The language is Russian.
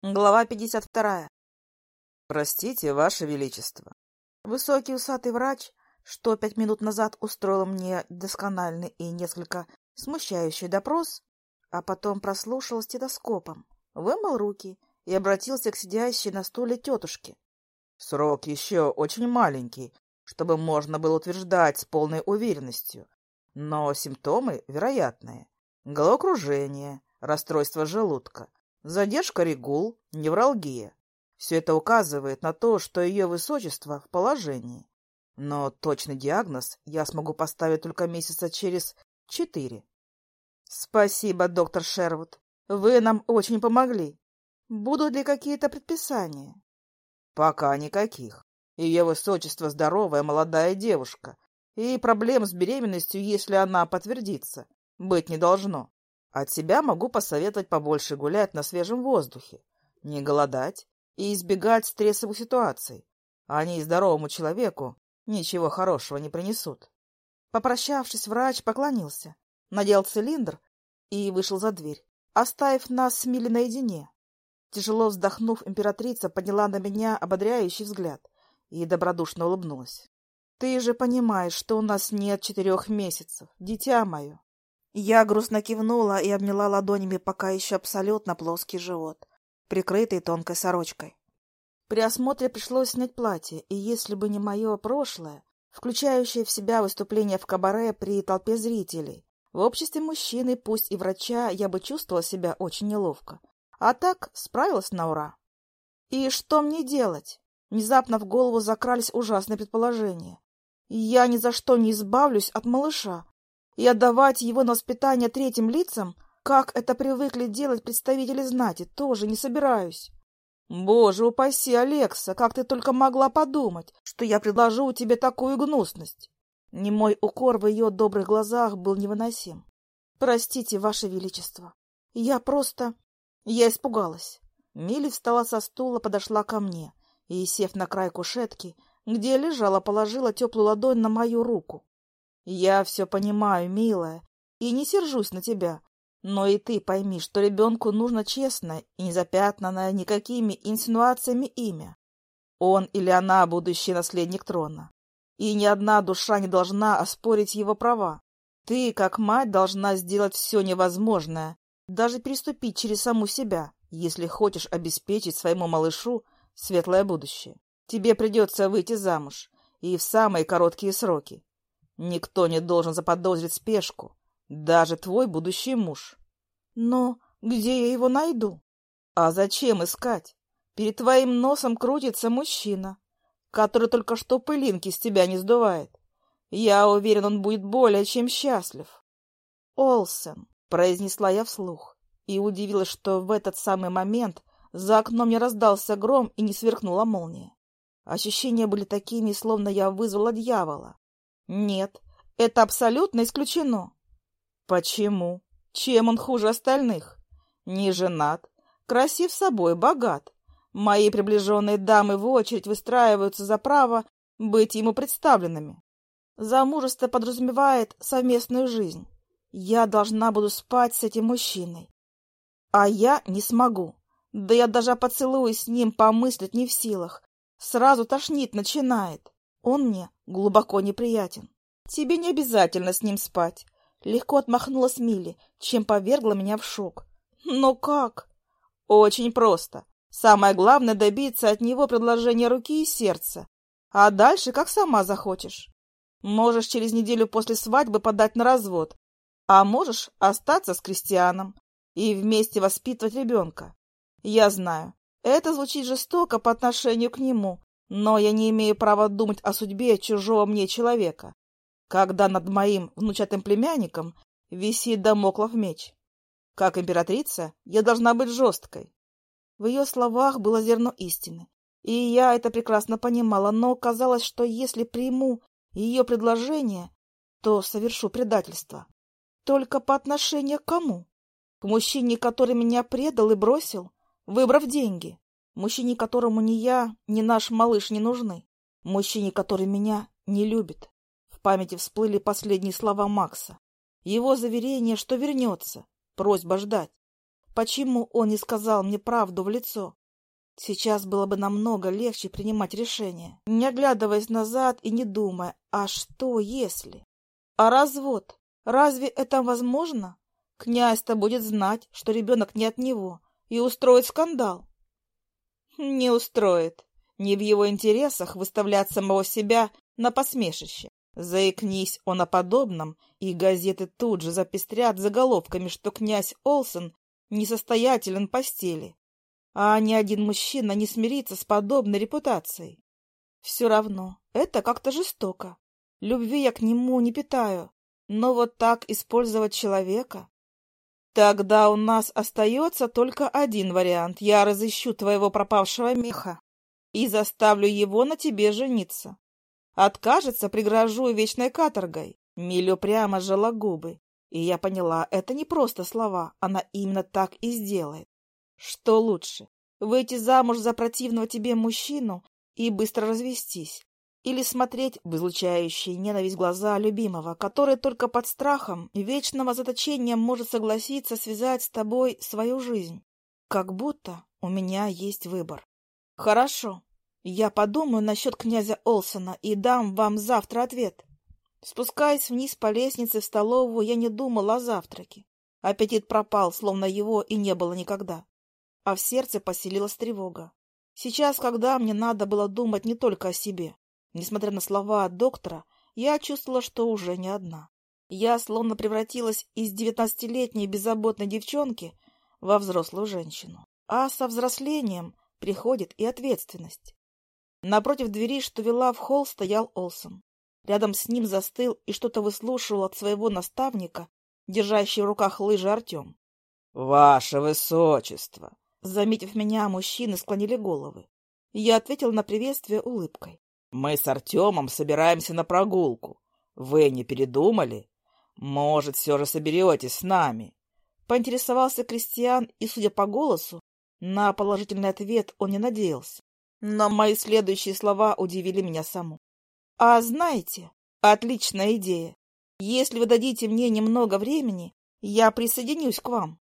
Глава 52. Простите, Ваше Величество. Высокий усатый врач, что пять минут назад устроил мне доскональный и несколько смущающий допрос, а потом прослушал стетоскопом, вымыл руки и обратился к сидящей на стуле тетушке. Срок еще очень маленький, чтобы можно было утверждать с полной уверенностью, но симптомы вероятные. Головокружение, расстройство желудка, Задержка регул, невралгия. Все это указывает на то, что ее высочество в положении. Но точный диагноз я смогу поставить только месяца через четыре. Спасибо, доктор Шервуд. Вы нам очень помогли. Будут ли какие-то предписания? Пока никаких. Ее высочество здоровая молодая девушка, и проблем с беременностью, если она подтвердится, быть не должно. От себя могу посоветовать побольше гулять на свежем воздухе, не голодать и избегать стрессовых ситуаций. Они здоровому человеку ничего хорошего не принесут. Попрощавшись, врач поклонился, надел цилиндр и вышел за дверь, оставив нас с Милли наедине. Тяжело вздохнув, императрица подняла на меня ободряющий взгляд и добродушно улыбнулась. — Ты же понимаешь, что у нас нет четырех месяцев, дитя мое. Я грустно кивнула и обняла ладонями пока еще абсолютно плоский живот, прикрытый тонкой сорочкой. При осмотре пришлось снять платье, и если бы не мое прошлое, включающее в себя выступление в кабаре при толпе зрителей, в обществе мужчины, пусть и врача, я бы чувствовала себя очень неловко. А так справилась на ура. И что мне делать? Внезапно в голову закрались ужасные предположения. Я ни за что не избавлюсь от малыша, и отдавать его на воспитание третьим лицам, как это привыкли делать представители знати, тоже не собираюсь. Боже упаси, Алекса, как ты только могла подумать, что я предложу тебе такую гнусность. Немой укор в ее добрых глазах был невыносим. Простите, Ваше Величество, я просто... Я испугалась. Милли встала со стула, подошла ко мне и, сев на край кушетки, где лежала, положила теплую ладонь на мою руку. Я все понимаю, милая, и не сержусь на тебя. Но и ты пойми, что ребенку нужно честно и не запятнанное никакими инсинуациями имя. Он или она будущий наследник трона. И ни одна душа не должна оспорить его права. Ты, как мать, должна сделать все невозможное, даже переступить через саму себя, если хочешь обеспечить своему малышу светлое будущее. Тебе придется выйти замуж, и в самые короткие сроки. Никто не должен заподозрить спешку, даже твой будущий муж. Но где я его найду? А зачем искать? Перед твоим носом крутится мужчина, который только что пылинки с тебя не сдувает. Я уверен, он будет более чем счастлив. Олсен, произнесла я вслух, и удивилась, что в этот самый момент за окном не раздался гром и не сверкнула молния. Ощущения были такими, словно я вызвала дьявола. Нет, это абсолютно исключено. Почему? Чем он хуже остальных? Не женат, красив собой, богат. Мои приближенные дамы в очередь выстраиваются за право быть ему представленными. Замужество подразумевает совместную жизнь. Я должна буду спать с этим мужчиной. А я не смогу. Да я даже поцелуй с ним помыслить не в силах. Сразу тошнит начинает. Он мне глубоко неприятен. Тебе не обязательно с ним спать. Легко отмахнулась Милли, чем повергла меня в шок. Но как? Очень просто. Самое главное добиться от него предложения руки и сердца. А дальше как сама захочешь. Можешь через неделю после свадьбы подать на развод, а можешь остаться с крестьяном и вместе воспитывать ребенка. Я знаю, это звучит жестоко по отношению к нему, но я не имею права думать о судьбе чужого мне человека, когда над моим внучатым племянником висит домоклов меч. Как императрица я должна быть жесткой. В ее словах было зерно истины, и я это прекрасно понимала, но казалось, что если приму ее предложение, то совершу предательство. Только по отношению к кому? К мужчине, который меня предал и бросил, выбрав деньги. Мужчине, которому ни я, ни наш малыш не нужны. Мужчине, который меня не любит. В памяти всплыли последние слова Макса. Его заверение, что вернется. Просьба ждать. Почему он не сказал мне правду в лицо? Сейчас было бы намного легче принимать решение, не оглядываясь назад и не думая, а что если? А развод? Разве это возможно? Князь-то будет знать, что ребенок не от него, и устроит скандал. Не устроит. Не в его интересах выставлять самого себя на посмешище. Заикнись он о подобном, и газеты тут же запестрят заголовками, что князь Олсен несостоятелен в постели, а ни один мужчина не смирится с подобной репутацией. Все равно, это как-то жестоко. Любви я к нему не питаю, но вот так использовать человека... Тогда у нас остается только один вариант. Я разыщу твоего пропавшего меха и заставлю его на тебе жениться. Откажется, пригрожу вечной каторгой. Милю прямо жала губы, и я поняла, это не просто слова, она именно так и сделает. Что лучше, выйти замуж за противного тебе мужчину и быстро развестись, или смотреть в излучающие ненависть глаза любимого, который только под страхом вечного заточения может согласиться связать с тобой свою жизнь. Как будто у меня есть выбор. Хорошо, я подумаю насчет князя Олсона и дам вам завтра ответ. Спускаясь вниз по лестнице в столовую, я не думал о завтраке. Аппетит пропал, словно его и не было никогда. А в сердце поселилась тревога. Сейчас, когда мне надо было думать не только о себе, несмотря на слова доктора, я чувствовала, что уже не одна. Я словно превратилась из девятнадцатилетней беззаботной девчонки во взрослую женщину. А со взрослением приходит и ответственность. Напротив двери, что вела в холл, стоял Олсон. Рядом с ним застыл и что-то выслушивал от своего наставника, держащий в руках лыжи Артем. — Ваше Высочество! Заметив меня, мужчины склонили головы. Я ответил на приветствие улыбкой. — Мы с Артемом собираемся на прогулку. Вы не передумали? Может, все же соберетесь с нами? Поинтересовался Кристиан, и, судя по голосу, на положительный ответ он не надеялся. Но мои следующие слова удивили меня саму. А знаете, отличная идея. Если вы дадите мне немного времени, я присоединюсь к вам.